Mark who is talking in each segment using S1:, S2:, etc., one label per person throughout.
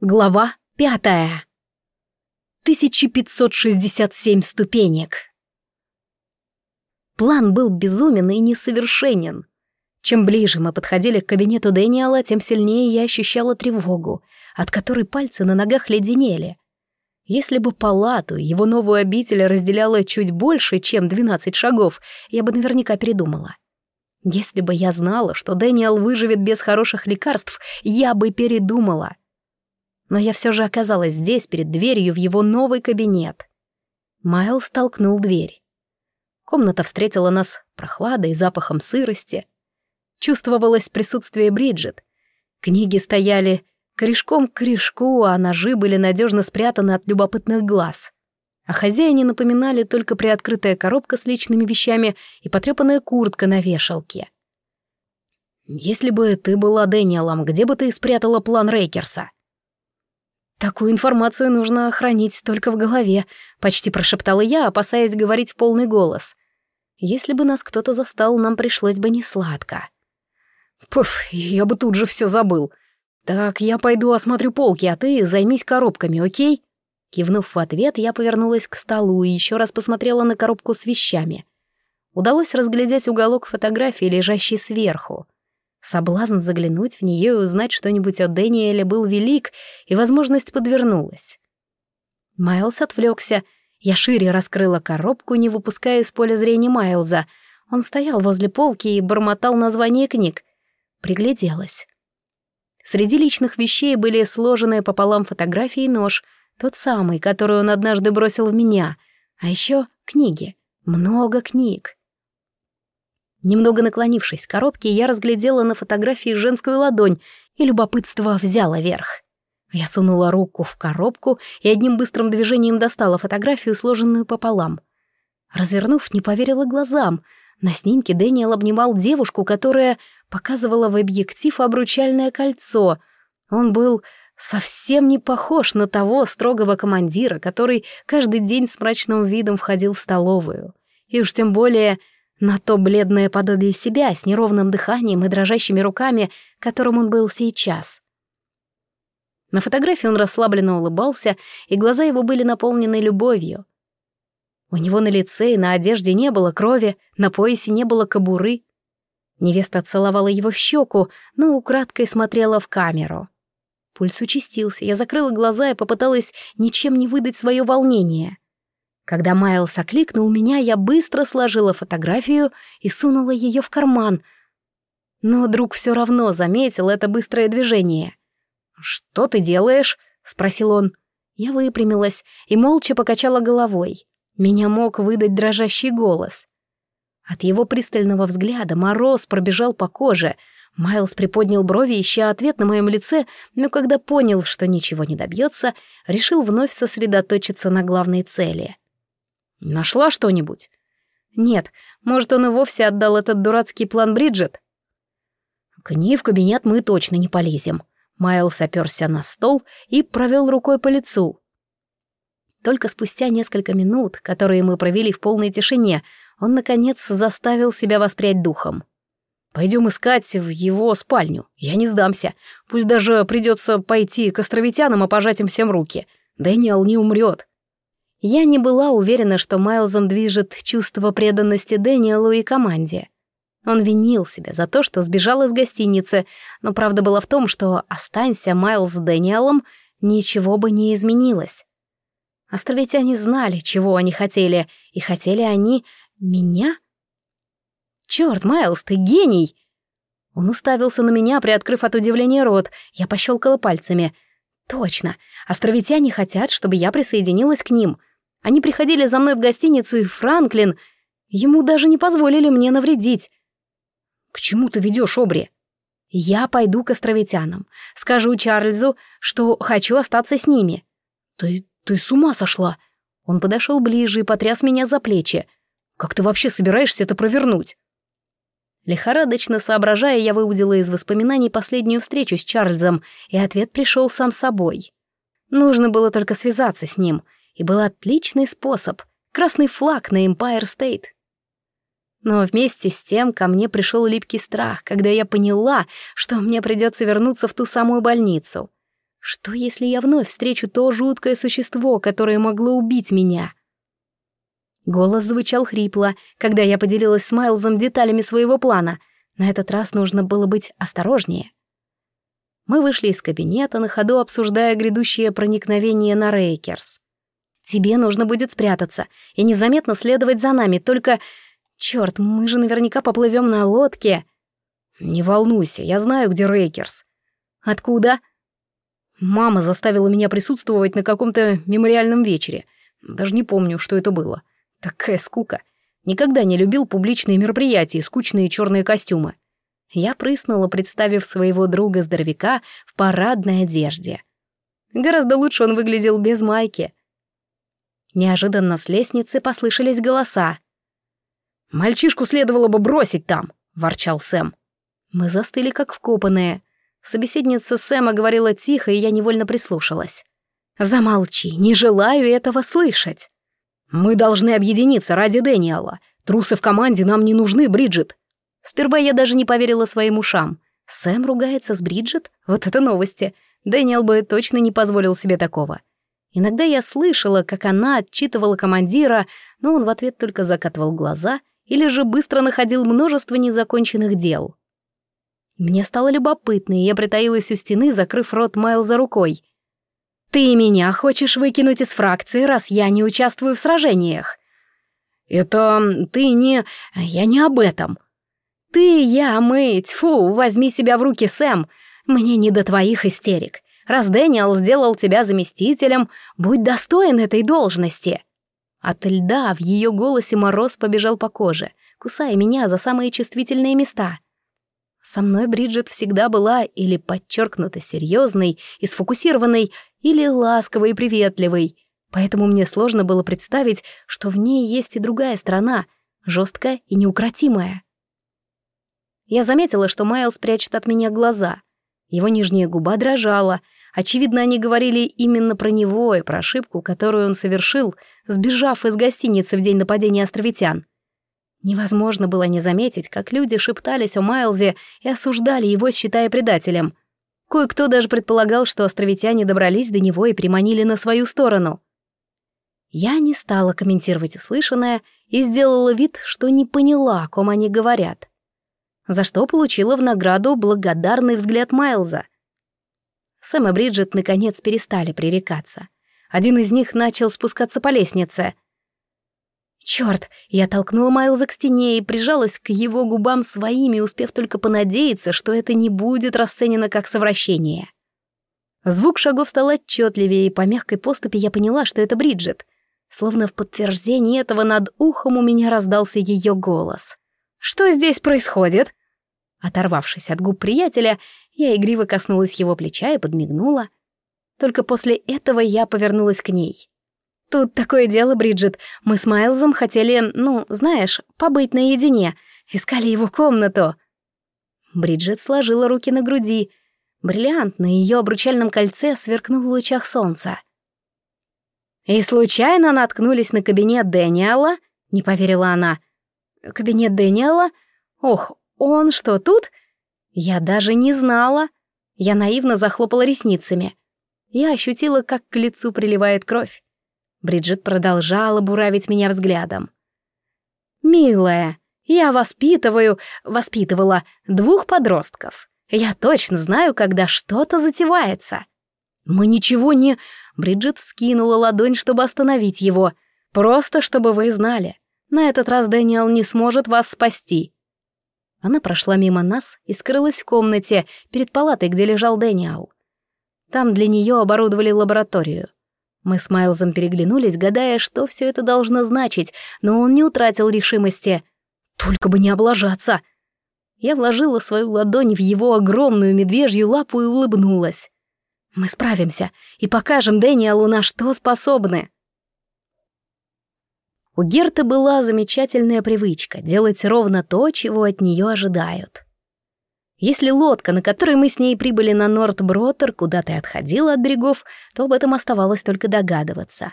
S1: Глава пятая. 1567 ступенек. План был безумен и несовершенен. Чем ближе мы подходили к кабинету Дэниела, тем сильнее я ощущала тревогу, от которой пальцы на ногах леденели. Если бы палату, его новую обитель разделяло чуть больше, чем 12 шагов, я бы наверняка передумала. Если бы я знала, что Дэниел выживет без хороших лекарств, я бы передумала — но я все же оказалась здесь, перед дверью, в его новый кабинет. Майлз толкнул дверь. Комната встретила нас прохладой и запахом сырости. Чувствовалось присутствие Бриджит. Книги стояли корешком к корешку, а ножи были надежно спрятаны от любопытных глаз. О хозяине напоминали только приоткрытая коробка с личными вещами и потрепанная куртка на вешалке. «Если бы ты была Дэниелом, где бы ты спрятала план Рейкерса?» «Такую информацию нужно хранить только в голове», — почти прошептала я, опасаясь говорить в полный голос. «Если бы нас кто-то застал, нам пришлось бы несладко». «Пуф, я бы тут же все забыл. Так, я пойду осмотрю полки, а ты займись коробками, окей?» Кивнув в ответ, я повернулась к столу и еще раз посмотрела на коробку с вещами. Удалось разглядеть уголок фотографии, лежащий сверху. Соблазн заглянуть в нее и узнать что-нибудь о Дэниеле был велик, и возможность подвернулась. Майлз отвлекся. Я шире раскрыла коробку, не выпуская из поля зрения Майлза. Он стоял возле полки и бормотал название книг. Пригляделась. Среди личных вещей были сложенные пополам фотографии и нож, тот самый, который он однажды бросил в меня. А еще книги. Много книг. Немного наклонившись к коробке, я разглядела на фотографии женскую ладонь, и любопытство взяло верх. Я сунула руку в коробку и одним быстрым движением достала фотографию, сложенную пополам. Развернув, не поверила глазам. На снимке Дэниел обнимал девушку, которая показывала в объектив обручальное кольцо. Он был совсем не похож на того строгого командира, который каждый день с мрачным видом входил в столовую. И уж тем более на то бледное подобие себя с неровным дыханием и дрожащими руками, которым он был сейчас. На фотографии он расслабленно улыбался, и глаза его были наполнены любовью. У него на лице и на одежде не было крови, на поясе не было кобуры. Невеста целовала его в щеку, но украдкой смотрела в камеру. Пульс участился, я закрыла глаза и попыталась ничем не выдать свое волнение — когда Майлз окликнул меня, я быстро сложила фотографию и сунула ее в карман. Но друг все равно заметил это быстрое движение. «Что ты делаешь?» — спросил он. Я выпрямилась и молча покачала головой. Меня мог выдать дрожащий голос. От его пристального взгляда мороз пробежал по коже. Майлз приподнял брови, ища ответ на моем лице, но когда понял, что ничего не добьется, решил вновь сосредоточиться на главной цели — Нашла что-нибудь? Нет, может, он и вовсе отдал этот дурацкий план Бриджит? К ней в кабинет мы точно не полезем. Майлз оперся на стол и провел рукой по лицу. Только спустя несколько минут, которые мы провели в полной тишине, он, наконец, заставил себя воспрять духом. «Пойдем искать в его спальню. Я не сдамся. Пусть даже придется пойти к островитянам и пожать им всем руки. Дэниел не умрет. Я не была уверена, что Майлзом движет чувство преданности Дэниелу и команде. Он винил себя за то, что сбежал из гостиницы, но правда была в том, что останься Майлз с Дэниелом, ничего бы не изменилось. Островитяне знали, чего они хотели, и хотели они меня? Черт, Майлз, ты гений! Он уставился на меня, приоткрыв от удивления рот. Я пощелкала пальцами. Точно, островитяне хотят, чтобы я присоединилась к ним — они приходили за мной в гостиницу, и Франклин... Ему даже не позволили мне навредить. К чему ты ведешь, Обри? Я пойду к островитянам. Скажу Чарльзу, что хочу остаться с ними. Ты... ты с ума сошла? Он подошел ближе и потряс меня за плечи. Как ты вообще собираешься это провернуть? Лихорадочно соображая, я выудила из воспоминаний последнюю встречу с Чарльзом, и ответ пришел сам собой. Нужно было только связаться с ним — и был отличный способ — красный флаг на Empire State. Но вместе с тем ко мне пришел липкий страх, когда я поняла, что мне придется вернуться в ту самую больницу. Что, если я вновь встречу то жуткое существо, которое могло убить меня? Голос звучал хрипло, когда я поделилась с Майлзом деталями своего плана. На этот раз нужно было быть осторожнее. Мы вышли из кабинета, на ходу обсуждая грядущее проникновение на Рейкерс. «Тебе нужно будет спрятаться и незаметно следовать за нами, только... Черт, мы же наверняка поплывем на лодке!» «Не волнуйся, я знаю, где Рейкерс». «Откуда?» «Мама заставила меня присутствовать на каком-то мемориальном вечере. Даже не помню, что это было. Такая скука. Никогда не любил публичные мероприятия и скучные черные костюмы. Я прыснула, представив своего друга-здоровяка в парадной одежде. Гораздо лучше он выглядел без майки. Неожиданно с лестницы послышались голоса. «Мальчишку следовало бы бросить там», — ворчал Сэм. Мы застыли, как вкопанные. Собеседница Сэма говорила тихо, и я невольно прислушалась. «Замолчи, не желаю этого слышать». «Мы должны объединиться ради Дэниела. Трусы в команде нам не нужны, Бриджит», Сперва я даже не поверила своим ушам. Сэм ругается с Бриджит? Вот это новости. Дэниел бы точно не позволил себе такого. Иногда я слышала, как она отчитывала командира, но он в ответ только закатывал глаза или же быстро находил множество незаконченных дел. Мне стало любопытно, и я притаилась у стены, закрыв рот Майлза рукой. «Ты меня хочешь выкинуть из фракции, раз я не участвую в сражениях?» «Это ты не... Я не об этом», «Ты, я, мы, тьфу, возьми себя в руки, Сэм. Мне не до твоих истерик. Раз Дэниел сделал тебя заместителем, будь достоин этой должности». От льда в ее голосе мороз побежал по коже, кусая меня за самые чувствительные места. Со мной Бриджит всегда была или подчеркнуто серьезной и сфокусированной, или ласковой и приветливой, поэтому мне сложно было представить, что в ней есть и другая сторона, жесткая и неукротимая. Я заметила, что Майлз прячет от меня глаза. Его нижняя губа дрожала. Очевидно, они говорили именно про него и про ошибку, которую он совершил, сбежав из гостиницы в день нападения островитян. Невозможно было не заметить, как люди шептались о Майлзе и осуждали его, считая предателем. Кое-кто даже предполагал, что островитяне добрались до него и приманили на свою сторону. Я не стала комментировать услышанное и сделала вид, что не поняла, о ком они говорят за что получила в награду благодарный взгляд Майлза. Сэм и Бриджит наконец перестали пререкаться. Один из них начал спускаться по лестнице. Черт! Я толкнула Майлза к стене и прижалась к его губам своими, успев только понадеяться, что это не будет расценено как совращение. Звук шагов стал отчетливее, и по мягкой поступи я поняла, что это Бриджит. Словно в подтверждение этого над ухом у меня раздался ее голос. «Что здесь происходит?» Оторвавшись от губ приятеля, я игриво коснулась его плеча и подмигнула. Только после этого я повернулась к ней. «Тут такое дело, Бриджит. Мы с Майлзом хотели, ну, знаешь, побыть наедине. Искали его комнату». Бриджит сложила руки на груди. Бриллиант на ее обручальном кольце сверкнул в лучах солнца. «И случайно наткнулись на кабинет Дэниела?» — не поверила она. «Кабинет Дэниела? Ох, «Он что, тут?» Я даже не знала. Я наивно захлопала ресницами. Я ощутила, как к лицу приливает кровь. Бриджит продолжала буравить меня взглядом. «Милая, я воспитываю, воспитывала двух подростков. Я точно знаю, когда что-то затевается». «Мы ничего не...» Бриджит скинула ладонь, чтобы остановить его. «Просто, чтобы вы знали. На этот раз Дэниел не сможет вас спасти. Она прошла мимо нас и скрылась в комнате перед палатой, где лежал Дэниел. Там для нее оборудовали лабораторию. Мы с Майлзом переглянулись, гадая, что все это должно значить, но он не утратил решимости. «Только бы не облажаться!» Я вложила свою ладонь в его огромную медвежью лапу и улыбнулась. «Мы справимся и покажем Дэниелу, на что способны!» У Герты была замечательная привычка делать ровно то, чего от нее ожидают. Если лодка, на которой мы с ней прибыли на Норт-Бротер, куда-то отходила от берегов, то об этом оставалось только догадываться.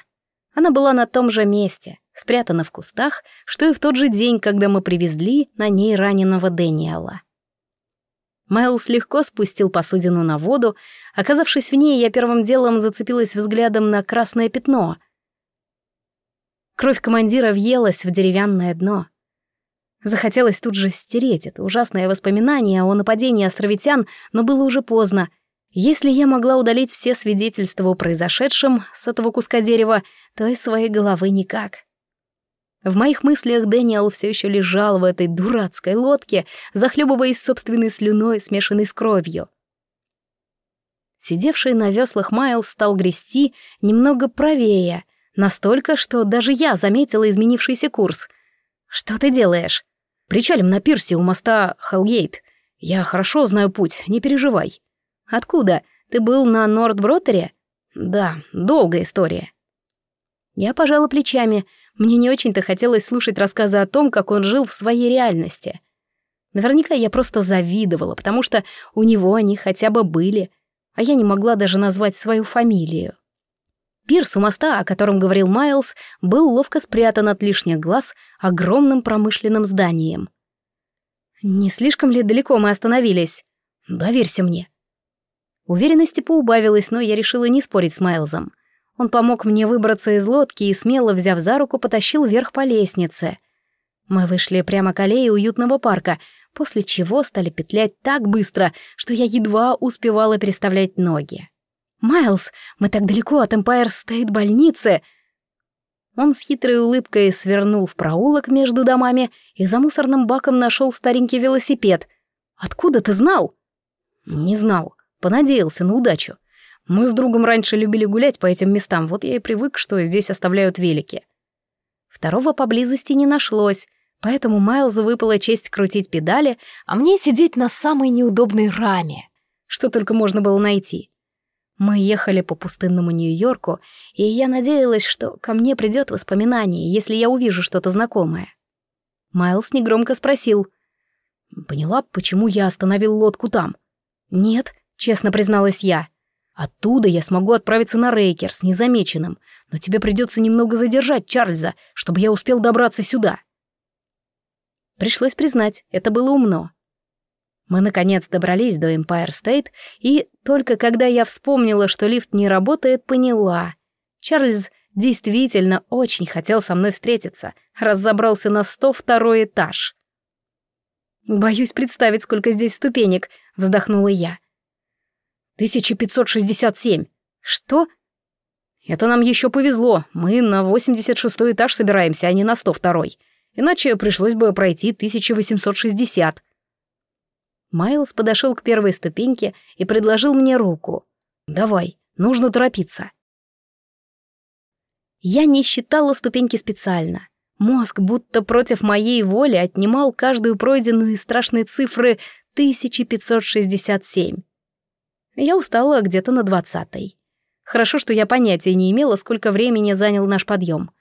S1: Она была на том же месте, спрятана в кустах, что и в тот же день, когда мы привезли на ней раненого Дэниела. Майлз легко спустил посудину на воду. Оказавшись в ней, я первым делом зацепилась взглядом на красное пятно. Кровь командира въелась в деревянное дно. Захотелось тут же стереть это ужасное воспоминание о нападении островитян, но было уже поздно. Если я могла удалить все свидетельства о произошедшем с этого куска дерева, то из своей головы никак. В моих мыслях Дэниел все еще лежал в этой дурацкой лодке, захлебываясь собственной слюной, смешанной с кровью. Сидевший на веслах Майл стал грести немного правее, настолько, что даже я заметила изменившийся курс. «Что ты делаешь?» «Причалим на пирсе у моста Хелгейт. Я хорошо знаю путь, не переживай». «Откуда? Ты был на Нордбротере?» «Да, долгая история». Я пожала плечами — мне не очень-то хотелось слушать рассказы о том, как он жил в своей реальности. Наверняка я просто завидовала, потому что у него они хотя бы были, а я не могла даже назвать свою фамилию. Пирс у моста, о котором говорил Майлз, был ловко спрятан от лишних глаз огромным промышленным зданием. «Не слишком ли далеко мы остановились? Доверься мне». Уверенности поубавилась, но я решила не спорить с Майлзом — он помог мне выбраться из лодки и, смело взяв за руку, потащил вверх по лестнице. Мы вышли прямо к аллее уютного парка, после чего стали петлять так быстро, что я едва успевала переставлять ноги. «Майлз, мы так далеко от Эмпайр Стейт больницы!» Он с хитрой улыбкой свернул в проулок между домами и за мусорным баком нашел старенький велосипед. «Откуда ты знал?» «Не знал. Понадеялся на удачу. Мы с другом раньше любили гулять по этим местам, вот я и привык, что здесь оставляют велики. Второго поблизости не нашлось, поэтому Майлзу выпала честь крутить педали, а мне сидеть на самой неудобной раме, что только можно было найти. Мы ехали по пустынному Нью-Йорку, и я надеялась, что ко мне придет воспоминание, если я увижу что-то знакомое. Майлз негромко спросил. «Поняла, почему я остановил лодку там?» «Нет», — честно призналась я. Оттуда я смогу отправиться на Рейкерс незамеченным, но тебе придется немного задержать Чарльза, чтобы я успел добраться сюда. Пришлось признать, это было умно. Мы, наконец, добрались до Empire State, и только когда я вспомнила, что лифт не работает, поняла. Чарльз действительно очень хотел со мной встретиться, раз забрался на 102 этаж. «Боюсь представить, сколько здесь ступенек», — вздохнула я. 1567. Что? Это нам еще повезло. Мы на 86 этаж собираемся, а не на 102. Иначе пришлось бы пройти 1860. Майлз подошел к первой ступеньке и предложил мне руку. «Давай, нужно торопиться». Я не считала ступеньки специально. Мозг будто против моей воли отнимал каждую пройденную из страшной цифры 1567. Я устала где-то на двадцатой. Хорошо, что я понятия не имела, сколько времени занял наш подъем.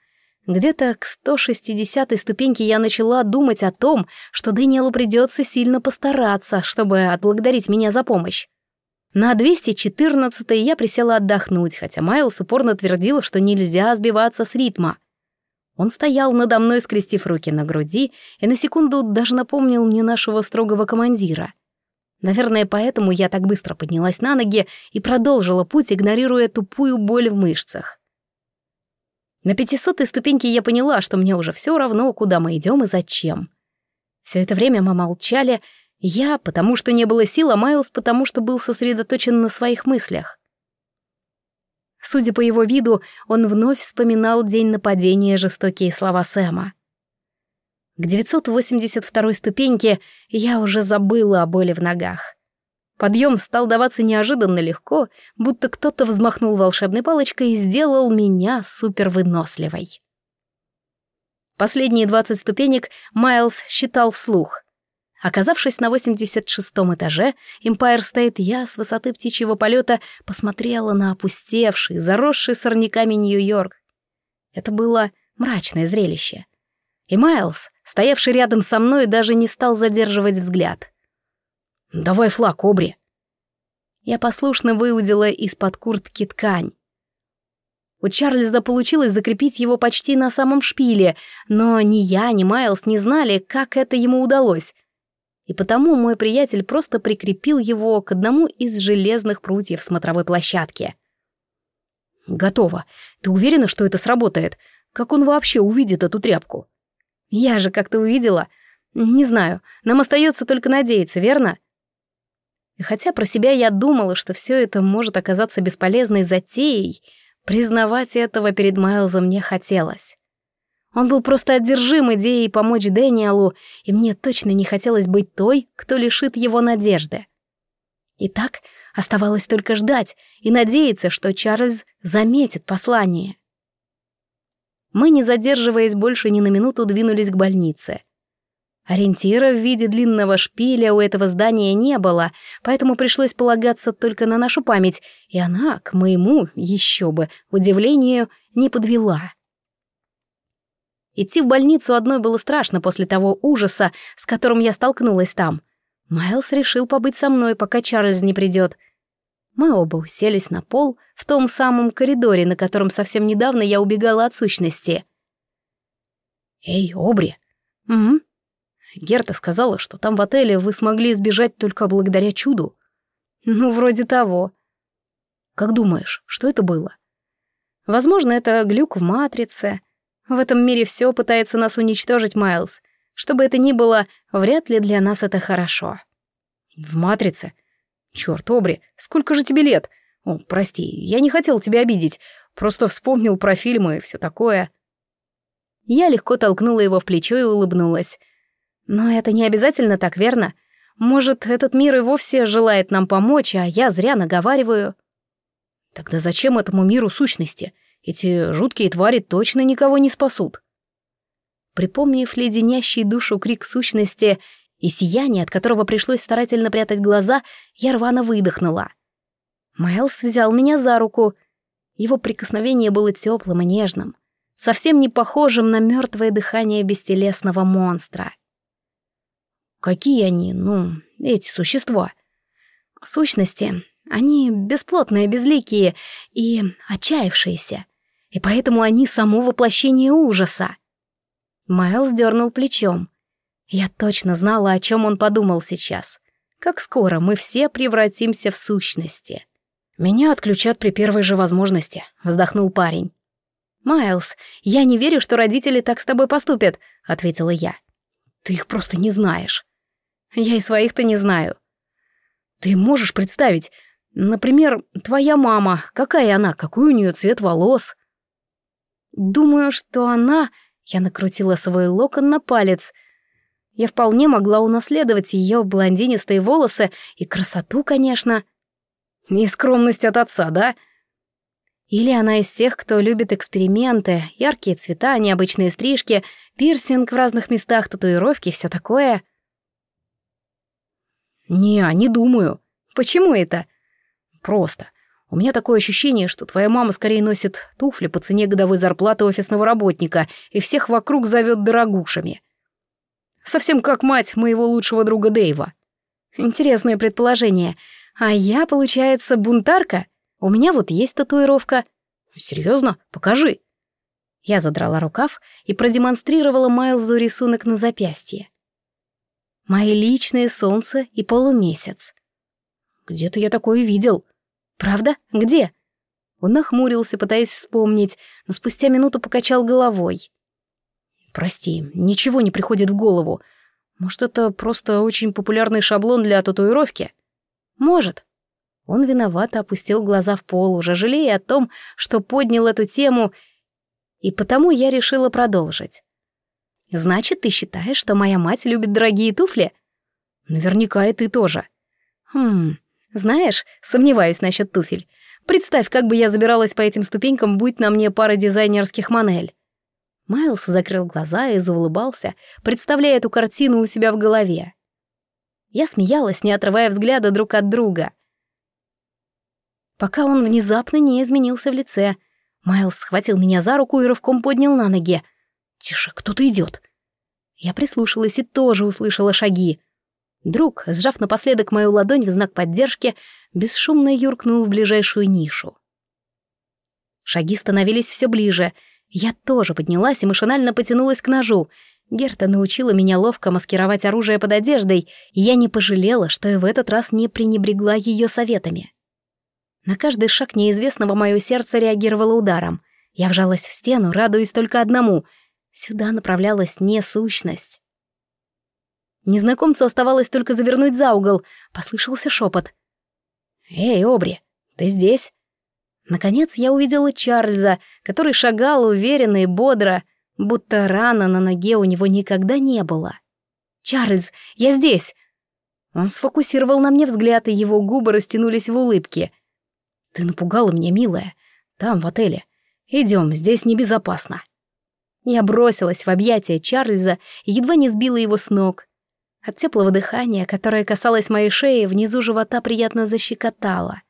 S1: Где-то к 160-й ступеньке я начала думать о том, что Дэниелу придется сильно постараться, чтобы отблагодарить меня за помощь. На 214-й я присела отдохнуть, хотя Майлз упорно твердил, что нельзя сбиваться с ритма. Он стоял надо мной, скрестив руки на груди, и на секунду даже напомнил мне нашего строгого командира — Наверное, поэтому я так быстро поднялась на ноги и продолжила путь, игнорируя тупую боль в мышцах. На пятисотой ступеньке я поняла, что мне уже все равно, куда мы идем и зачем. Все это время мы молчали, я, потому что не было сил, а Майлз, потому что был сосредоточен на своих мыслях. Судя по его виду, он вновь вспоминал день нападения жестокие слова Сэма. К 982 ступеньке я уже забыла о боли в ногах. Подъем стал даваться неожиданно легко, будто кто-то взмахнул волшебной палочкой и сделал меня супервыносливой. Последние 20 ступенек Майлз считал вслух. Оказавшись на 86-м этаже Empire State, я с высоты птичьего полета посмотрела на опустевший, заросший сорняками Нью-Йорк. Это было мрачное зрелище. И Майлз, стоявший рядом со мной, даже не стал задерживать взгляд. «Давай флаг, Обри!» Я послушно выудила из-под куртки ткань. У Чарльза получилось закрепить его почти на самом шпиле, но ни я, ни Майлз не знали, как это ему удалось. и потому мой приятель просто прикрепил его к одному из железных прутьев смотровой площадки.
S2: «Готово. Ты уверена, что это сработает? Как он вообще увидит эту тряпку?»
S1: «Я же как-то увидела. Не знаю, нам остается только надеяться, верно?» И хотя про себя я думала, что все это может оказаться бесполезной затеей, признавать этого перед Майлзом не хотелось. Он был просто одержим идеей помочь Дэниелу, и мне точно не хотелось быть той, кто лишит его надежды. Итак, оставалось только ждать и надеяться, что Чарльз заметит послание. Мы, не задерживаясь больше ни на минуту, двинулись к больнице. Ориентира в виде длинного шпиля у этого здания не было, поэтому пришлось полагаться только на нашу память, и она, к моему, еще бы, удивлению, не подвела. Идти в больницу одной было страшно после того ужаса, с которым я столкнулась там. Майлз решил побыть со мной, пока Чарльз не придет. Мы оба уселись на пол в том самом коридоре, на котором совсем недавно я убегала от сущности.
S2: «Эй, Обри!»
S1: «Угу».
S2: Герта сказала, что там в отеле вы смогли избежать только благодаря чуду.
S1: Ну, вроде того.
S2: Как думаешь, что это было?
S1: Возможно, это глюк в матрице, в этом мире все пытается нас уничтожить, Майлз. Что бы это ни было, вряд ли для нас это хорошо.
S2: В «Матрице»? Чёрт, Обри, сколько же тебе лет? О, прости, я не хотел тебя обидеть. Просто вспомнил про фильмы и все такое.
S1: Я легко толкнула его в плечо и улыбнулась. Но это не обязательно так, верно? Может, этот мир и вовсе желает нам помочь, а я зря наговариваю.
S2: Тогда зачем этому миру сущности? Эти жуткие твари точно никого не спасут.
S1: Припомнив леденящий душу крик сущности и сияние, от которого пришлось старательно прятать глаза, я рвано выдохнула. Майлз взял меня за руку. Его прикосновение было теплым и нежным, совсем не похожим на мертвое дыхание бестелесного монстра.
S2: «Какие они, ну, эти существа?»
S1: «Сущности. Они бесплотные, безликие и отчаявшиеся и поэтому они само воплощение ужаса. Майлз дернул плечом. Я точно знала, о чем он подумал сейчас. Как скоро мы все превратимся в сущности.
S2: «Меня отключат при первой же возможности», — вздохнул парень.
S1: «Майлз, я не верю, что родители так с тобой поступят», — ответила я.
S2: «Ты их просто не знаешь».
S1: «Я и своих-то не знаю».
S2: «Ты можешь представить, например, твоя мама, какая она, какой у нее цвет волос?»
S1: Думаю, что она... Я накрутила свой локон на палец. Я вполне могла унаследовать ее блондинистые волосы и красоту, конечно.
S2: И скромность от отца, да?
S1: Или она из тех, кто любит эксперименты, яркие цвета, необычные стрижки, пирсинг в разных местах, татуировки, все такое.
S2: Не, не думаю.
S1: Почему это?
S2: Просто. У меня такое ощущение, что твоя мама скорее носит туфли по цене годовой зарплаты офисного работника и всех вокруг зовет дорогушами. Совсем как мать моего лучшего друга Дэйва.
S1: Интересное предположение. А я, получается, бунтарка? У меня вот есть татуировка.
S2: Серьезно? Покажи.
S1: Я задрала рукав и продемонстрировала Майлзу рисунок на запястье. Мои личные солнце и полумесяц.
S2: Где-то я такое видел.
S1: «Правда? Где?» Он нахмурился, пытаясь вспомнить, но спустя минуту покачал головой.
S2: «Прости, ничего не приходит в голову. Может, это просто очень популярный шаблон для татуировки?»
S1: «Может». Он виновато опустил глаза в пол, уже жалея о том, что поднял эту тему, и потому я решила продолжить. «Значит, ты считаешь, что моя мать любит дорогие туфли?»
S2: «Наверняка и ты тоже».
S1: «Хм, знаешь, сомневаюсь насчет туфель. Представь, как бы я забиралась по этим ступенькам, будь на мне пара дизайнерских манель. Майлз закрыл глаза и заулыбался, представляя эту картину у себя в голове. Я смеялась, не отрывая взгляда друг от друга. Пока он внезапно не изменился в лице. Майлз схватил меня за руку и рывком поднял на ноги.
S2: «Тише, кто-то идет.
S1: Я прислушалась и тоже услышала шаги. Друг, сжав напоследок мою ладонь в знак поддержки, бесшумно юркнул в ближайшую нишу. Шаги становились все ближе. Я тоже поднялась и машинально потянулась к ножу. Герта научила меня ловко маскировать оружие под одеждой, и я не пожалела, что и в этот раз не пренебрегла ее советами. На каждый шаг неизвестного мое сердце реагировало ударом. Я вжалась в стену, радуясь только одному — сюда направлялась не сущность. Незнакомцу оставалось только завернуть за угол, послышался шепот. «Эй, Обри, ты здесь?» Наконец я увидела Чарльза, который шагал уверенно и бодро, будто рана на ноге у него никогда не было. «Чарльз, я здесь!» Он сфокусировал на мне взгляд, и его губы растянулись в улыбке. «Ты напугала меня, милая. Там, в отеле. Идем, здесь небезопасно». Я бросилась в объятия Чарльза и едва не сбила его с ног. От теплого дыхания, которое касалось моей шеи, внизу живота приятно защекотало.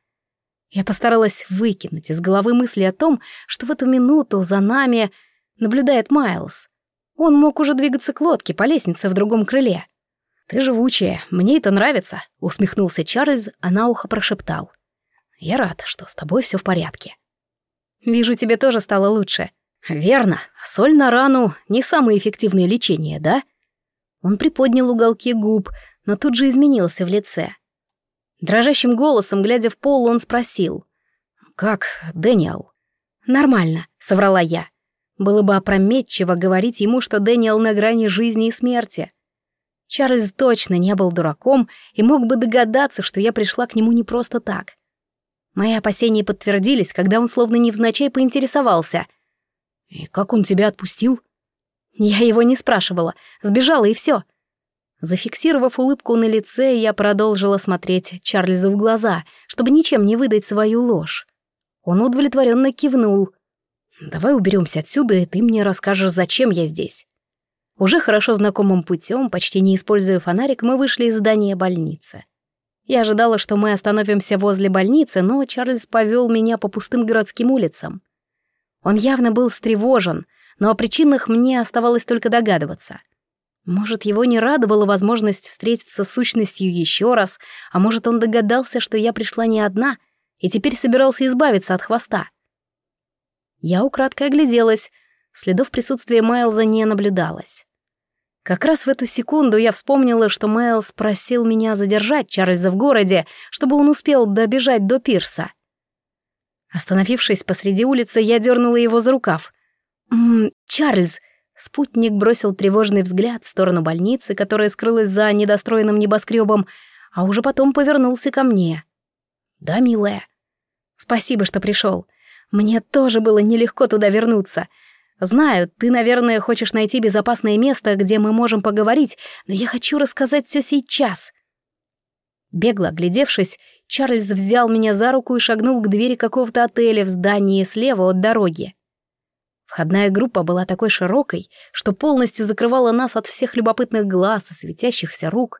S1: Я постаралась выкинуть из головы мысли о том, что в эту минуту за нами наблюдает Майлз. Он мог уже двигаться к лодке по лестнице в другом крыле. «Ты живучая, мне это нравится», — усмехнулся Чарльз, а на ухо прошептал. «Я рад, что с тобой все в порядке». «Вижу, тебе тоже стало лучше». «Верно, соль на рану — не самое эффективное лечение, да?» Он приподнял уголки губ, но тут же изменился в лице. Дрожащим голосом, глядя в пол, он спросил. «Как Дэниел?» «Нормально», — соврала я. Было бы опрометчиво говорить ему, что Дэниел на грани жизни и смерти. Чарльз точно не был дураком и мог бы догадаться, что я пришла к нему не просто так. Мои опасения подтвердились, когда он словно невзначай поинтересовался. «И как он тебя отпустил?» Я его не спрашивала, сбежала и все. Зафиксировав улыбку на лице, я продолжила смотреть Чарльзу в глаза, чтобы ничем не выдать свою ложь. Он удовлетворенно кивнул. «Давай уберемся отсюда, и ты мне расскажешь, зачем я здесь». Уже хорошо знакомым путем, почти не используя фонарик, мы вышли из здания больницы. Я ожидала, что мы остановимся возле больницы, но Чарльз повел меня по пустым городским улицам. Он явно был встревожен, но о причинах мне оставалось только догадываться. Может, его не радовала возможность встретиться с сущностью еще раз, а может, он догадался, что я пришла не одна и теперь собирался избавиться от хвоста. Я украдкой огляделась, следов присутствия Майлза не наблюдалось. Как раз в эту секунду я вспомнила, что Майлз просил меня задержать Чарльза в городе, чтобы он успел добежать до пирса. Остановившись посреди улицы, я дернула его за рукав. «М -м, «Чарльз!» Спутник бросил тревожный взгляд в сторону больницы, которая скрылась за недостроенным небоскребом, а уже потом повернулся ко мне. «Да, милая?» «Спасибо, что пришел. Мне тоже было нелегко туда вернуться. Знаю, ты, наверное, хочешь найти безопасное место, где мы можем поговорить, но я хочу рассказать все сейчас». Бегло оглядевшись, Чарльз взял меня за руку и шагнул к двери какого-то отеля в здании слева от дороги. Входная группа была такой широкой, что полностью закрывала нас от всех любопытных глаз и светящихся рук.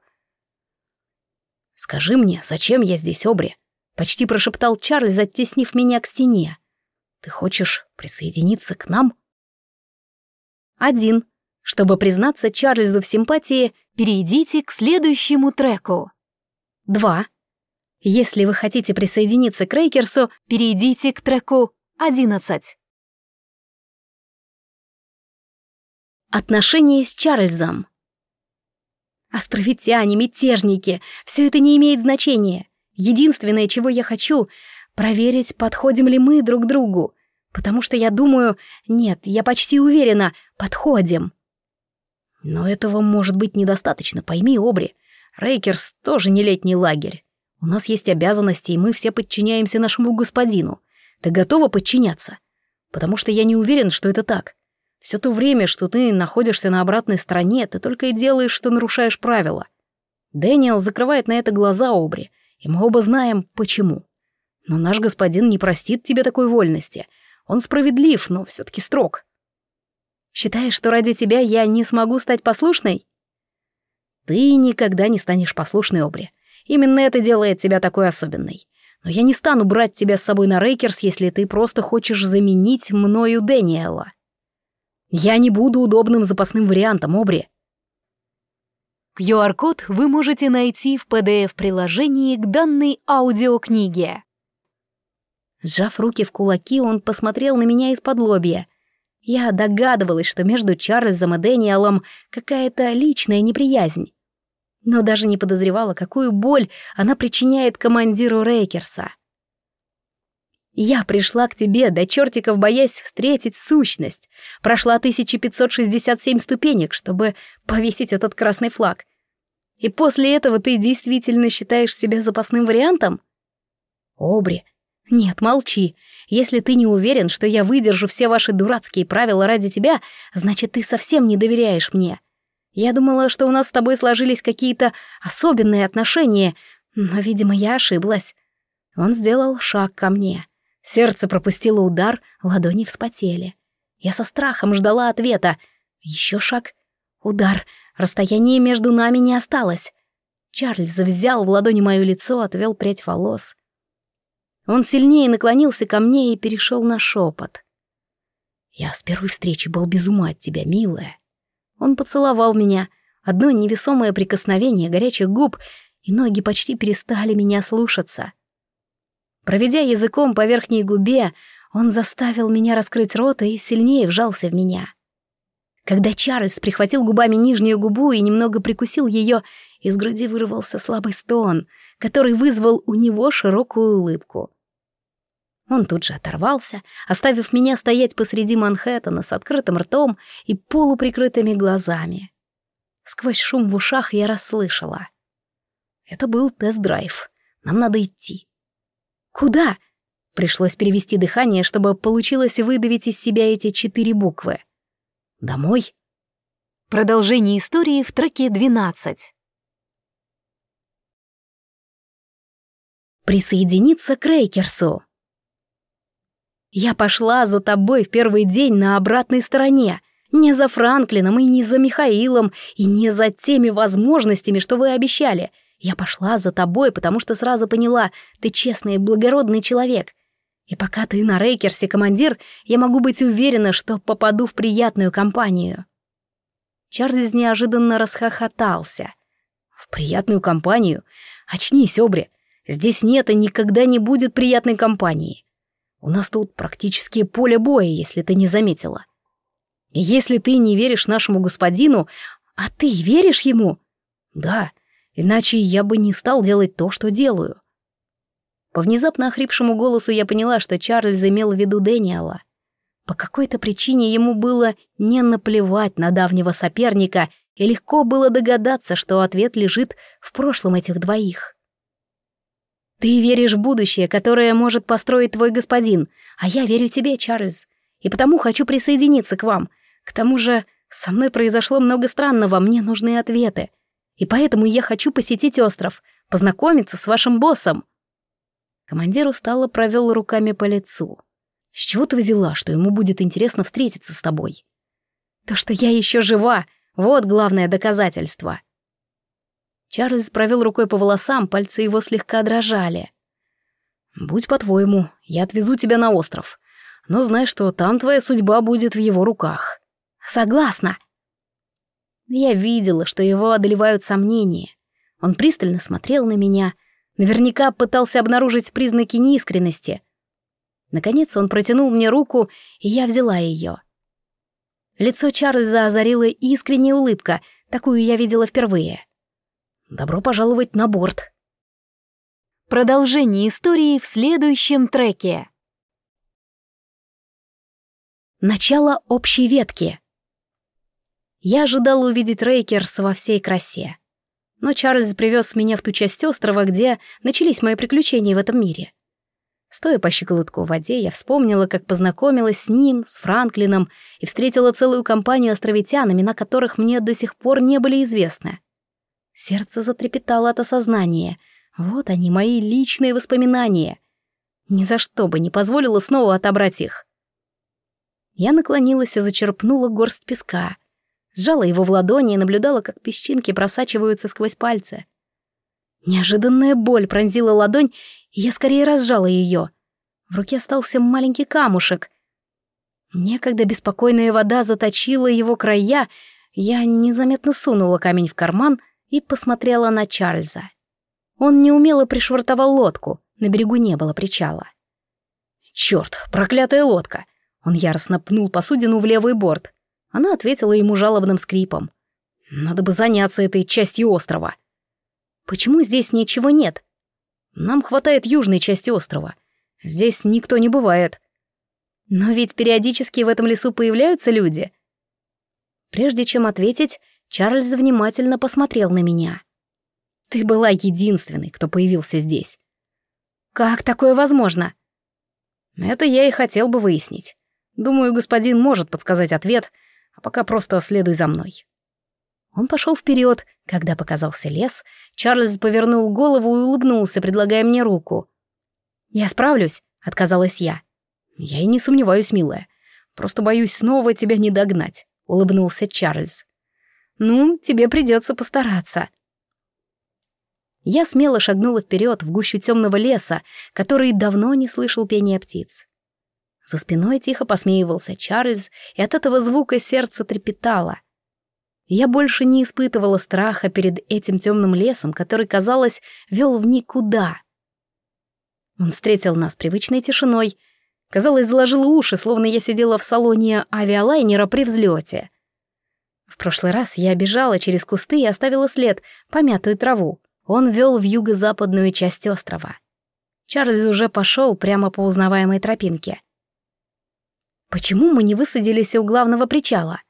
S1: «Скажи мне, зачем я здесь, Обри?» — почти прошептал Чарльз, оттеснив меня к стене. «Ты хочешь присоединиться к нам?» Один. Чтобы признаться Чарльзу в симпатии, перейдите к следующему треку. Два. Если вы хотите присоединиться к Рейкерсу, перейдите к треку 11. Отношения с Чарльзом. Островитяне, мятежники, все это не имеет значения. Единственное, чего я хочу, проверить, подходим ли мы друг другу. Потому что я думаю, нет, я почти уверена, подходим. Но этого может быть недостаточно, пойми, Обри. Рейкерс тоже не летний лагерь. У нас есть обязанности, и мы все подчиняемся нашему господину. Ты готова подчиняться? Потому что я не уверен, что это так. Все то время, что ты находишься на обратной стороне, ты только и делаешь, что нарушаешь правила. Дэниел закрывает на это глаза Обри, и мы оба знаем, почему. Но наш господин не простит тебе такой вольности. Он справедлив, но все-таки строг. Считаешь, что ради тебя я не смогу стать послушной? Ты никогда не станешь послушной, Обри. Именно это делает тебя такой особенной. Но я не стану брать тебя с собой на Рейкерс, если ты просто хочешь заменить мною Дэниела. Я не буду удобным запасным вариантом, Обри. QR-код вы можете найти в PDF-приложении к данной аудиокниге. Сжав руки в кулаки, он посмотрел на меня из-под лобья. Я догадывалась, что между Чарльзом и Дэниелом какая-то личная неприязнь. Но даже не подозревала, какую боль она причиняет командиру Рейкерса. Я пришла к тебе, до чертиков боясь встретить сущность. Прошла 1567 ступенек, чтобы повесить этот красный флаг. И после этого ты действительно считаешь себя запасным вариантом? Обри. Нет, молчи. Если ты не уверен, что я выдержу все ваши дурацкие правила ради тебя, значит, ты совсем не доверяешь мне. Я думала, что у нас с тобой сложились какие-то особенные отношения, но, видимо, я ошиблась. Он сделал шаг ко мне. Сердце пропустило удар, ладони вспотели. Я со страхом ждала ответа. Еще шаг. Удар. Расстояние между нами не осталось. Чарльз взял в ладони мое лицо, отвел прядь волос. Он сильнее наклонился ко мне и перешел на шепот. «Я с первой встречи был без ума от тебя, милая». Он поцеловал меня. Одно невесомое прикосновение горячих губ, и ноги почти перестали меня слушаться. Проведя языком по верхней губе, он заставил меня раскрыть рот и сильнее вжался в меня. Когда Чарльз прихватил губами нижнюю губу и немного прикусил ее, из груди вырвался слабый стон, который вызвал у него широкую улыбку. Он тут же оторвался, оставив меня стоять посреди Манхэттена с открытым ртом и полуприкрытыми глазами. Сквозь шум в ушах я расслышала. Это был тест-драйв. Нам надо идти. Куда? Пришлось перевести дыхание, чтобы получилось выдавить из себя эти четыре буквы. Домой? Продолжение истории в треке 12. Присоединиться к Рейкерсу. Я пошла за тобой в первый день на обратной стороне. Не за Франклином и не за Михаилом, и не за теми возможностями, что вы обещали. Я пошла за тобой, потому что сразу поняла, ты честный и благородный человек. И пока ты на Рейкерсе командир, я могу быть уверена, что попаду в приятную компанию. Чарльз неожиданно расхохотался. В приятную компанию? Очнись, Обри. Здесь нет и никогда не будет приятной компании. У нас тут практически поле боя, если ты не заметила. Если ты не веришь нашему господину, а ты веришь ему? Да, иначе я бы не стал делать то, что делаю. По внезапно охрипшему голосу я поняла, что Чарльз имел в виду Дэниела. По какой-то причине ему было не наплевать на давнего соперника, и легко было догадаться, что ответ лежит в прошлом этих двоих. Ты веришь в будущее, которое может построить твой господин, а я верю тебе, Чарльз, и потому хочу присоединиться к вам. К тому же со мной произошло много странного, мне нужны ответы. И поэтому я хочу посетить остров, познакомиться с вашим боссом». Командир устало провел руками по лицу. «С чего ты взяла, что ему будет интересно встретиться с тобой?» «То, что я еще жива, вот главное доказательство», Чарльз провел рукой по волосам, пальцы его слегка дрожали. «Будь по-твоему, я отвезу тебя на остров. Но знай, что там твоя судьба будет в его руках». «Согласна». Я видела, что его одолевают сомнения. Он пристально смотрел на меня, наверняка пытался обнаружить признаки неискренности. Наконец он протянул мне руку, и я взяла ее. Лицо Чарльза озарила искренняя улыбка, такую я видела впервые. Добро пожаловать на борт. Продолжение истории в следующем треке. Начало общей ветки. Я ожидала увидеть Рейкерс во всей красе. Но Чарльз привез меня в ту часть острова, где начались мои приключения в этом мире. Стоя по щиколотку в воде, я вспомнила, как познакомилась с ним, с Франклином, и встретила целую компанию островитян, имена которых мне до сих пор не были известны. Сердце затрепетало от осознания. Вот они, мои личные воспоминания. Ни за что бы не позволила снова отобрать их. Я наклонилась и зачерпнула горсть песка. Сжала его в ладони и наблюдала, как песчинки просачиваются сквозь пальцы. Неожиданная боль пронзила ладонь, и я скорее разжала ее. В руке остался маленький камушек. Некогда беспокойная вода заточила его края, я незаметно сунула камень в карман — и посмотрела на Чарльза. Он неумело пришвартовал лодку, на берегу не было причала. Черт, проклятая лодка! Он яростно пнул посудину в левый борт. Она ответила ему жалобным скрипом. «Надо бы заняться этой частью острова». «Почему здесь ничего нет?» «Нам хватает южной части острова. Здесь никто не бывает». «Но ведь периодически в этом лесу появляются люди». Прежде чем ответить, Чарльз внимательно посмотрел на меня. «Ты была единственной, кто появился здесь». «Как такое возможно?» «Это я и хотел бы выяснить. Думаю, господин может подсказать ответ, а пока просто следуй за мной». Он пошел вперед. Когда показался лес, Чарльз повернул голову и улыбнулся, предлагая мне руку. «Я справлюсь», — отказалась я. «Я и не сомневаюсь, милая. Просто боюсь снова тебя не догнать», — улыбнулся Чарльз. «Ну, тебе придется постараться». Я смело шагнула вперед в гущу темного леса, который давно не слышал пения птиц. За спиной тихо посмеивался Чарльз, и от этого звука сердце трепетало. Я больше не испытывала страха перед этим темным лесом, который, казалось, вел в никуда. Он встретил нас привычной тишиной. Казалось, заложил уши, словно я сидела в салоне авиалайнера при взлете. В прошлый раз я бежала через кусты и оставила след, помятую траву. Он вел в юго-западную часть острова. Чарльз уже пошел прямо по узнаваемой тропинке. Почему мы не высадились у главного причала?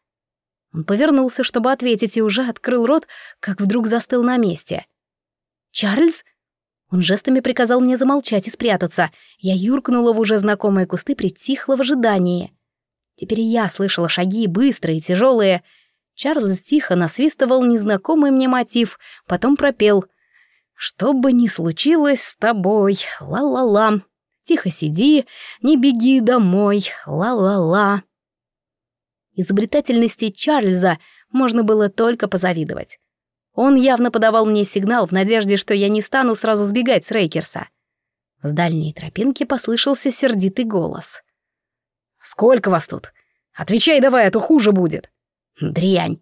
S1: Он повернулся, чтобы ответить, и уже открыл рот, как вдруг застыл на месте. «Чарльз?» Он жестами приказал мне замолчать и спрятаться. Я юркнула в уже знакомые кусты, притихла в ожидании. Теперь я слышала шаги, быстрые, тяжелые. Чарльз тихо насвистывал незнакомый мне мотив, потом пропел «Что бы ни случилось с тобой, ла-ла-ла, Тихо сиди, не беги домой, ла-ла-ла. Изобретательности Чарльза можно было только позавидовать. Он явно подавал мне сигнал в надежде, что я не стану сразу сбегать с Рейкерса. С дальней тропинки послышался сердитый голос. «Сколько вас тут? Отвечай давай, а то хуже будет!» «Дрянь!»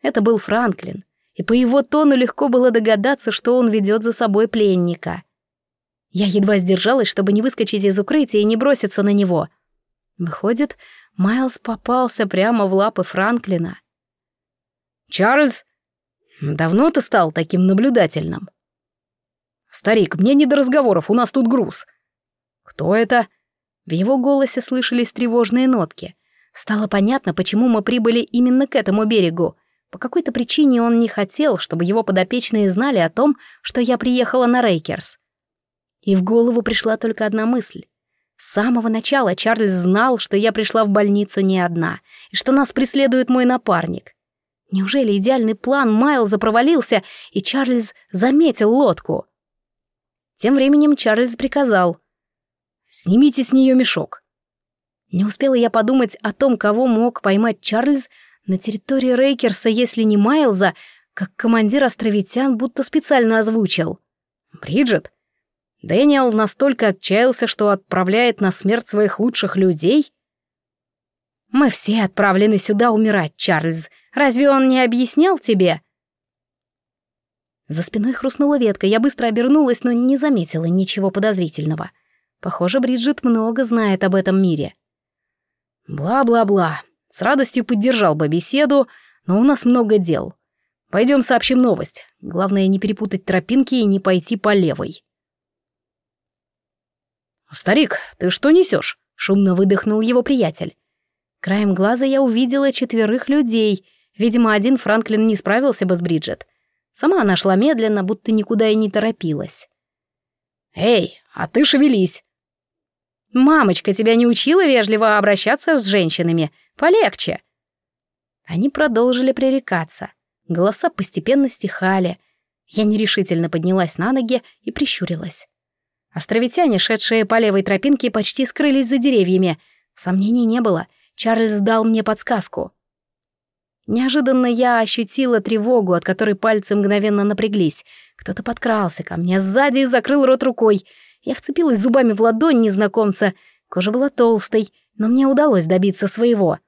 S1: Это был Франклин, и по его тону легко было догадаться, что он ведет за собой пленника. Я едва сдержалась, чтобы не выскочить из укрытия и не броситься на него. Выходит, Майлз попался прямо в лапы Франклина. «Чарльз, давно ты стал таким наблюдательным?» «Старик, мне не до разговоров, у нас тут груз». «Кто это?» В его голосе слышались тревожные нотки. Стало понятно, почему мы прибыли именно к этому берегу. По какой-то причине он не хотел, чтобы его подопечные знали о том, что я приехала на Рейкерс. И в голову пришла только одна мысль. С самого начала Чарльз знал, что я пришла в больницу не одна, и что нас преследует мой напарник. Неужели идеальный план Майлза провалился, и Чарльз заметил лодку? Тем временем Чарльз приказал. «Снимите с нее мешок». Не успела я подумать о том, кого мог поймать Чарльз на территории Рейкерса, если не Майлза, как командир островитян будто специально озвучил. «Бриджит, Дэниел настолько отчаялся, что отправляет на смерть своих лучших людей? Мы все отправлены сюда умирать, Чарльз. Разве он не объяснял тебе? За спиной хрустнула ветка, я быстро обернулась, но не заметила ничего подозрительного. Похоже, Бриджит много знает об этом мире. Бла-бла-бла. С радостью поддержал бы беседу, но у нас много дел. Пойдем сообщим новость. Главное, не перепутать тропинки и не пойти по левой. «Старик, ты что несешь?» — шумно выдохнул его приятель. Краем глаза я увидела четверых людей. Видимо, один Франклин не справился бы с Бриджит. Сама она шла медленно, будто никуда и не торопилась. «Эй, а ты шевелись!» «Мамочка тебя не учила вежливо обращаться с женщинами. Полегче!» Они продолжили пререкаться. Голоса постепенно стихали. Я нерешительно поднялась на ноги и прищурилась. Островитяне, шедшие по левой тропинке, почти скрылись за деревьями. Сомнений не было. Чарльз дал мне подсказку. Неожиданно я ощутила тревогу, от которой пальцы мгновенно напряглись. Кто-то подкрался ко мне сзади и закрыл рот рукой. Я вцепилась зубами в ладонь незнакомца. Кожа была толстой, но мне удалось добиться своего.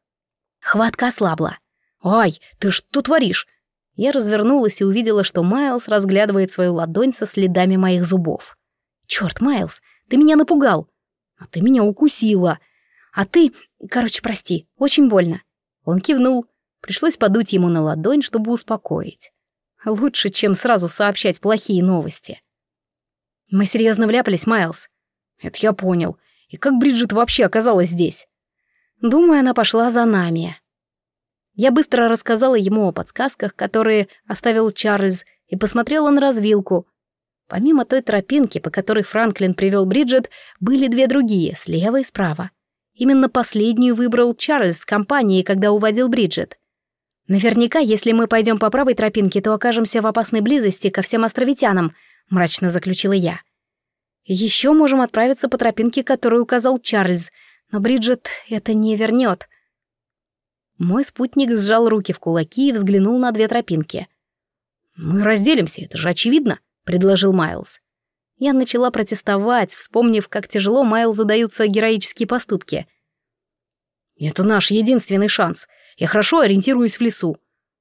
S1: Хватка ослабла. «Ай, ты что творишь?» Я развернулась и увидела, что Майлз разглядывает свою ладонь со следами моих зубов. «Черт, Майлз, ты меня напугал!» «А ты меня укусила!» А ты... Короче, прости, очень больно». Он кивнул. Пришлось подуть ему на ладонь, чтобы успокоить. Лучше, чем сразу сообщать плохие новости. Мы серьезно вляпались, Майлз.
S2: Это я понял. И как Бриджит вообще оказалась здесь?
S1: Думаю, она пошла за нами. Я быстро рассказала ему о подсказках, которые оставил Чарльз, и посмотрела на развилку. Помимо той тропинки, по которой Франклин привел Бриджит, были две другие, слева и справа. Именно последнюю выбрал Чарльз с компанией, когда уводил Бриджит. Наверняка, если мы пойдем по правой тропинке, то окажемся в опасной близости ко всем островитянам, мрачно заключила я. Еще можем отправиться по тропинке, которую указал Чарльз, но Бриджит это не вернет. Мой спутник сжал руки в кулаки и взглянул на две тропинки.
S2: «Мы разделимся, это же очевидно», — предложил Майлз.
S1: Я начала протестовать, вспомнив, как тяжело Майлзу даются героические поступки.
S2: «Это наш единственный шанс. Я хорошо ориентируюсь в лесу.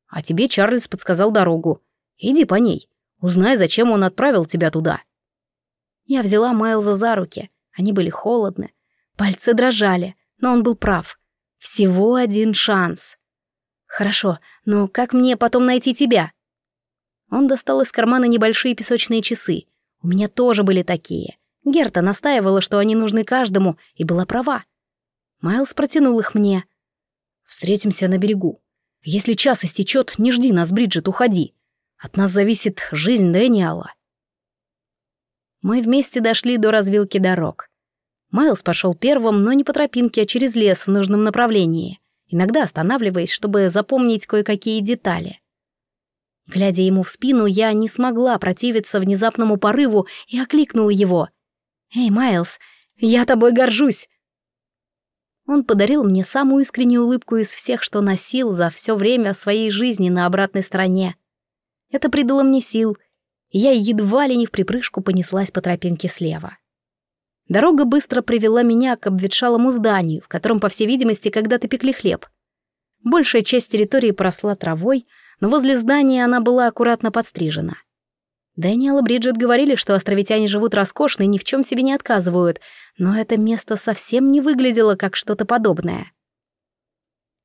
S2: А тебе Чарльз подсказал дорогу. Иди по ней. Узнай, зачем он отправил тебя туда».
S1: Я взяла Майлза за руки. Они были холодны. Пальцы дрожали, но он был прав. Всего один шанс. «Хорошо, но как мне потом найти тебя?» Он достал из кармана небольшие песочные часы. У меня тоже были такие. Герта настаивала, что они нужны каждому, и была права. Майлз протянул их мне.
S2: «Встретимся на берегу. Если час истечет, не жди нас, Бриджит, уходи. От нас зависит жизнь Дэниала».
S1: Мы вместе дошли до развилки дорог. Майлз пошел первым, но не по тропинке, а через лес в нужном направлении, иногда останавливаясь, чтобы запомнить кое-какие детали. Глядя ему в спину, я не смогла противиться внезапному порыву и окликнула его. «Эй, Майлз, я тобой горжусь!» Он подарил мне самую искреннюю улыбку из всех, что носил за все время своей жизни на обратной стороне. Это придало мне сил — я едва ли не в припрыжку понеслась по тропинке слева. Дорога быстро привела меня к обветшалому зданию, в котором, по всей видимости, когда-то пекли хлеб. Большая часть территории поросла травой, но возле здания она была аккуратно подстрижена. Дэниел и Бриджит говорили, что островитяне живут роскошно и ни в чем себе не отказывают, но это место совсем не выглядело как что-то подобное.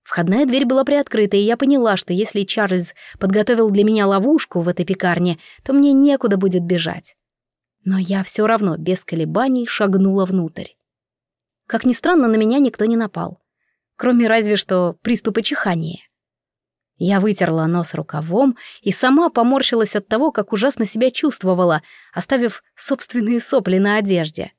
S1: Входная дверь была приоткрыта, и я поняла, что если Чарльз подготовил для меня ловушку в этой пекарне, то мне некуда будет бежать. Но я все равно без колебаний шагнула внутрь. Как ни странно, на меня никто не напал. Кроме разве что приступа чихания. Я вытерла нос рукавом и сама поморщилась от того, как ужасно себя чувствовала, оставив собственные сопли на одежде.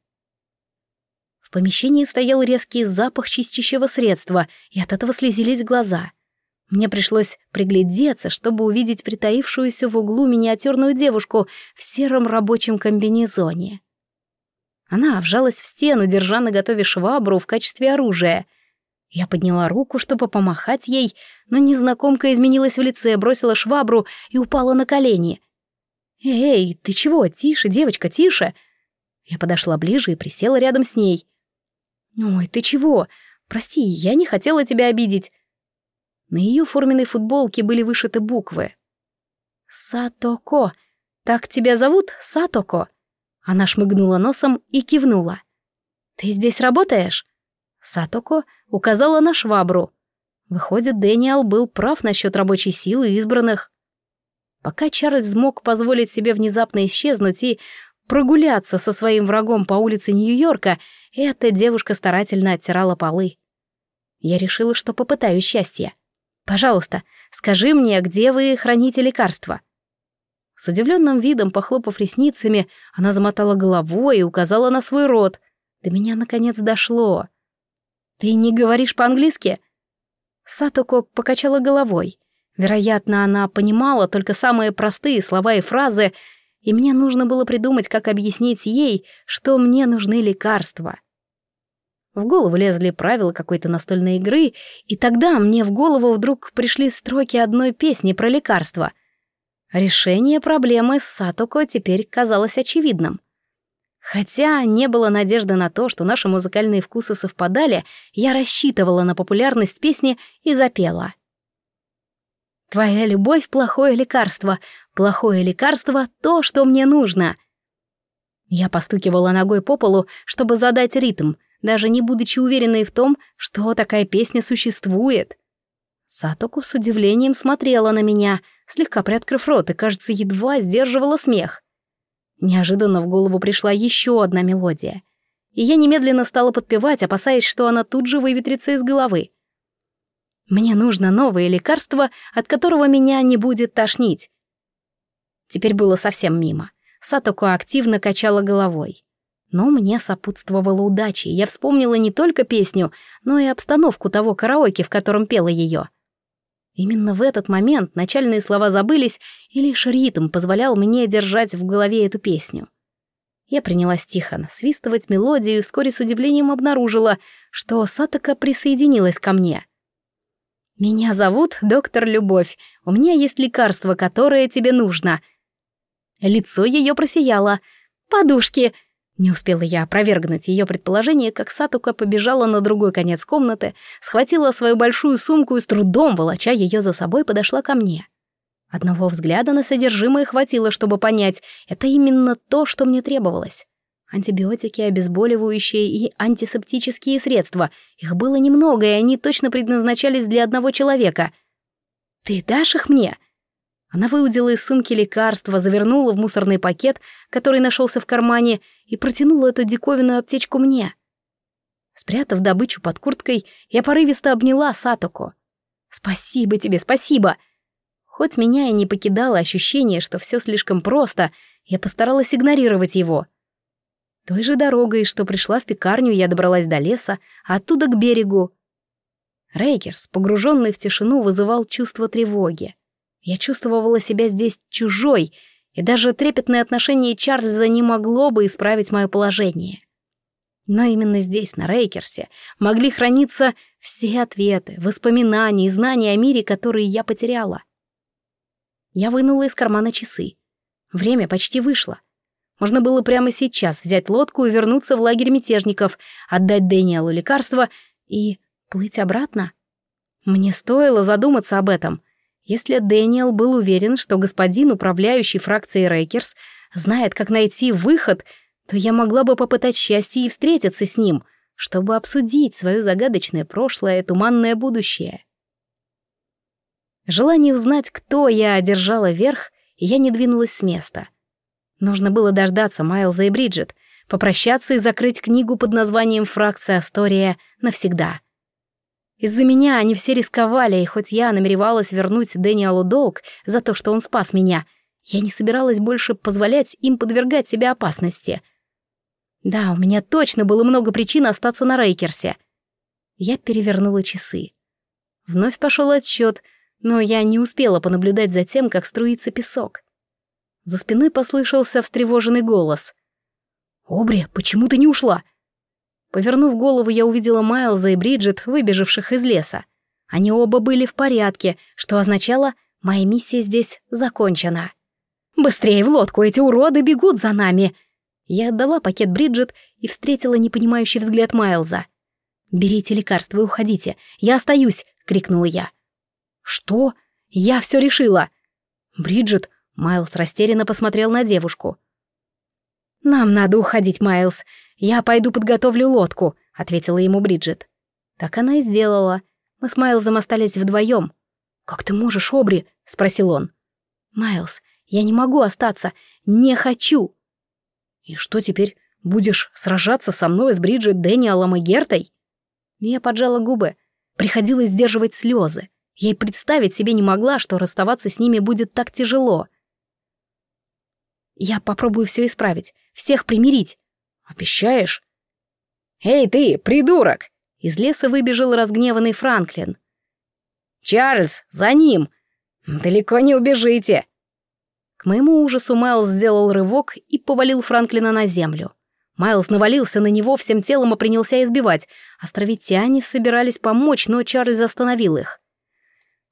S1: Помещении стоял резкий запах чистящего средства, и от этого слезились глаза. Мне пришлось приглядеться, чтобы увидеть притаившуюся в углу миниатюрную девушку в сером рабочем комбинезоне. Она вжалась в стену, держа на готове швабру в качестве оружия. Я подняла руку, чтобы помахать ей, но незнакомка изменилась в лице, бросила швабру и упала на колени. «Эй, ты чего? Тише, девочка, тише!» Я подошла ближе и присела рядом с ней. «Ой, ты чего? Прости, я не хотела тебя обидеть». На ее форменной футболке были вышиты буквы. «Сатоко. Так тебя зовут, Сатоко?» Она шмыгнула носом и кивнула. «Ты здесь работаешь?» Сатоко указала на швабру. Выходит, Дэниел был прав насчет рабочей силы избранных. Пока Чарльз мог позволить себе внезапно исчезнуть и прогуляться со своим врагом по улице Нью-Йорка, эта девушка старательно оттирала полы. Я решила, что попытаю счастья. Пожалуйста, скажи мне, где вы храните лекарства?» С удивленным видом, похлопав ресницами, она замотала головой и указала на свой рот. До меня наконец дошло. «Ты не говоришь по-английски?» Сатоко покачала головой. Вероятно, она понимала только самые простые слова и фразы, и мне нужно было придумать, как объяснить ей, что мне нужны лекарства. В голову лезли правила какой-то настольной игры, и тогда мне в голову вдруг пришли строки одной песни про лекарства. Решение проблемы с Сатоко теперь казалось очевидным. Хотя не было надежды на то, что наши музыкальные вкусы совпадали, я рассчитывала на популярность песни и запела. «Твоя любовь — плохое лекарство, плохое лекарство — то, что мне нужно». Я постукивала ногой по полу, чтобы задать ритм — даже не будучи уверенной в том, что такая песня существует. Сатоку с удивлением смотрела на меня, слегка приоткрыв рот и, кажется, едва сдерживала смех. Неожиданно в голову пришла еще одна мелодия. И я немедленно стала подпевать, опасаясь, что она тут же выветрится из головы. Мне нужно новое лекарство, от которого меня не будет тошнить. Теперь было совсем мимо. Сатоку активно качала головой. Но мне сопутствовала удача, я вспомнила не только песню, но и обстановку того караоке, в котором пела ее. Именно в этот момент начальные слова забылись, и лишь ритм позволял мне держать в голове эту песню. Я принялась тихо насвистывать мелодию и вскоре с удивлением обнаружила, что Сатока присоединилась ко мне. «Меня зовут доктор Любовь. У меня есть лекарство, которое тебе нужно». Лицо ее просияло. «Подушки!» Не успела я опровергнуть ее предположение, как Сатука побежала на другой конец комнаты, схватила свою большую сумку и с трудом, волоча ее за собой, подошла ко мне. Одного взгляда на содержимое хватило, чтобы понять, это именно то, что мне требовалось. Антибиотики, обезболивающие и антисептические средства. Их было немного, и они точно предназначались для одного человека. «Ты дашь их мне?» Она выудила из сумки лекарства, завернула в мусорный пакет, который нашелся в кармане, и протянула эту диковинную аптечку мне. Спрятав добычу под курткой, я порывисто обняла Сатоку. «Спасибо тебе, спасибо!» Хоть меня и не покидало ощущение, что все слишком просто, я постаралась игнорировать его. Той же дорогой, что пришла в пекарню, я добралась до леса, а оттуда к берегу. Рейкерс, погруженный в тишину, вызывал чувство тревоги. Я чувствовала себя здесь чужой, и даже трепетное отношение Чарльза не могло бы исправить мое положение. Но именно здесь, на Рейкерсе, могли храниться все ответы, воспоминания и знания о мире, которые я потеряла. Я вынула из кармана часы. Время почти вышло. Можно было прямо сейчас взять лодку и вернуться в лагерь мятежников, отдать Дэниелу лекарство и плыть обратно. Мне стоило задуматься об этом. Если Дэниел был уверен, что господин, управляющий фракцией Рейкерс, знает, как найти выход, то я могла бы попытать счастье и встретиться с ним, чтобы обсудить свое загадочное прошлое и туманное будущее. Желание узнать, кто я, одержала верх, и я не двинулась с места. Нужно было дождаться Майлза и Бриджит, попрощаться и закрыть книгу под названием «Фракция Астория» навсегда — из-за меня они все рисковали, и хоть я намеревалась вернуть Дэниелу долг за то, что он спас меня, я не собиралась больше позволять им подвергать себя опасности. Да, у меня точно было много причин остаться на Рейкерсе. Я перевернула часы. Вновь пошел отсчет, но я не успела понаблюдать за тем, как струится песок. За спиной послышался встревоженный голос. «Обри, почему ты не ушла?» Повернув голову, я увидела Майлза и Бриджит, выбежавших из леса. Они оба были в порядке, что означало, моя миссия здесь закончена. «Быстрее в лодку, эти уроды бегут за нами!» Я отдала пакет Бриджит и встретила непонимающий взгляд Майлза. «Берите лекарство и уходите, я остаюсь!» — крикнула я. «Что? Я все решила!» «Бриджит!» — Майлз растерянно посмотрел на девушку. «Нам надо уходить, Майлз. «Я пойду подготовлю лодку», — ответила ему Бриджит. Так она и сделала. Мы с Майлзом остались вдвоем. «Как ты можешь, Обри?» — спросил он. «Майлз, я не могу остаться. Не хочу». «И что теперь? Будешь сражаться со мной, с Бриджит, Дэниелом и Гертой?» Я поджала губы. Приходилось сдерживать слезы. Я и представить себе не могла, что расставаться с ними будет так тяжело. Я попробую все исправить, всех примирить. Обещаешь? Эй ты, придурок! Из леса выбежал разгневанный Франклин. Чарльз, за ним! Далеко не убежите! К моему ужасу Майлз сделал рывок и повалил Франклина на землю. Майлз навалился на него всем телом и принялся избивать. Островитяне собирались помочь, но Чарльз остановил их.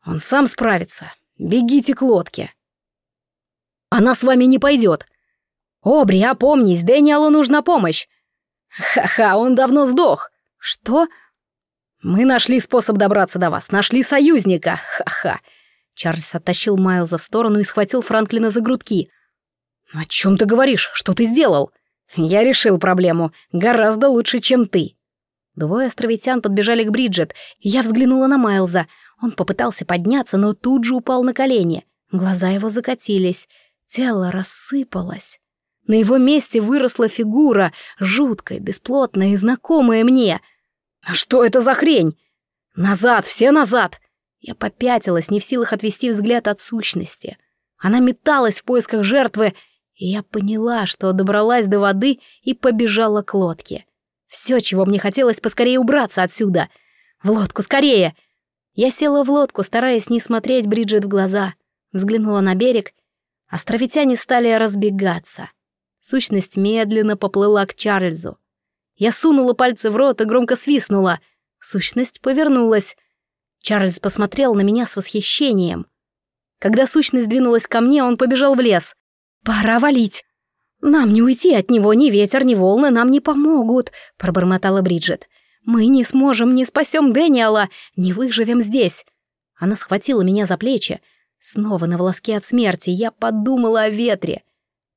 S1: «Он сам справится. Бегите к лодке». «Она с вами не пойдет. «Обри, опомнись, Дэниелу нужна помощь!» «Ха-ха, он давно сдох!» «Что?» «Мы нашли способ добраться до вас, нашли союзника! Ха-ха!» Чарльз оттащил Майлза в сторону и схватил Франклина за грудки. «О чем ты говоришь? Что ты сделал?» «Я решил проблему. Гораздо лучше, чем ты». Двое островитян подбежали к Бриджит, я взглянула на Майлза. Он попытался подняться, но тут же упал на колени. Глаза его закатились, тело рассыпалось. На его месте выросла фигура, жуткая, бесплотная и знакомая мне. «А «Что это за хрень? Назад, все назад!» Я попятилась, не в силах отвести взгляд от сущности. Она металась в поисках жертвы, и я поняла, что добралась до воды и побежала к лодке. Все, чего мне хотелось, поскорее убраться отсюда. В лодку, скорее! Я села в лодку, стараясь не смотреть Бриджит в глаза. Взглянула на берег. Островитяне стали разбегаться. Сущность медленно поплыла к Чарльзу. Я сунула пальцы в рот и громко свистнула. Сущность повернулась. Чарльз посмотрел на меня с восхищением. Когда сущность двинулась ко мне, он побежал в лес. «Пора валить!» «Нам не уйти от него, ни ветер, ни волны нам не помогут», — пробормотала Бриджит. «Мы не сможем, не спасем Дэниела, не выживем здесь». Она схватила меня за плечи. Снова на волоске от смерти я подумала о ветре.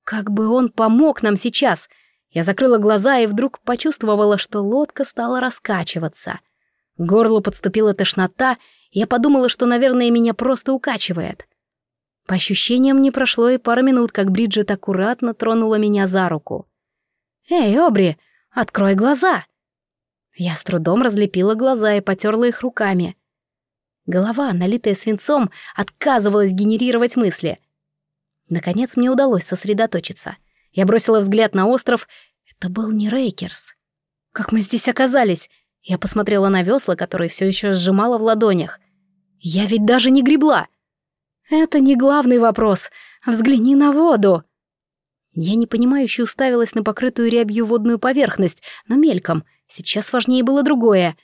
S1: Как бы он помог нам сейчас? Я закрыла глаза и вдруг почувствовала, что лодка стала раскачиваться. К горлу подступила тошнота, и я подумала, что, наверное, меня просто укачивает. По ощущениям, не прошло и пара минут, как Бриджит аккуратно тронула меня за руку. «Эй, Обри, открой глаза!» Я с трудом разлепила глаза и потерла их руками. Голова, налитая свинцом, отказывалась генерировать мысли. Наконец мне удалось сосредоточиться. Я бросила взгляд на остров. Это был не Рейкерс. Как мы здесь оказались? Я посмотрела на весла, которые все еще сжимала в ладонях. Я ведь даже не гребла. «Это не главный вопрос. Взгляни на воду». Я непонимающе уставилась на покрытую рябью водную поверхность, но мельком. Сейчас важнее было другое.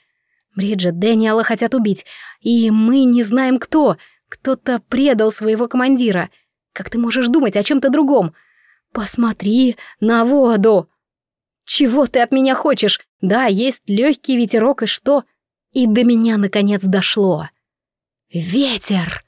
S1: Бриджит, Дэниела хотят убить, и мы не знаем кто. Кто-то предал своего командира. Как ты можешь думать о чем-то другом? Посмотри на воду. Чего ты от меня хочешь? Да, есть легкий ветерок, и что? И до меня наконец дошло. Ветер!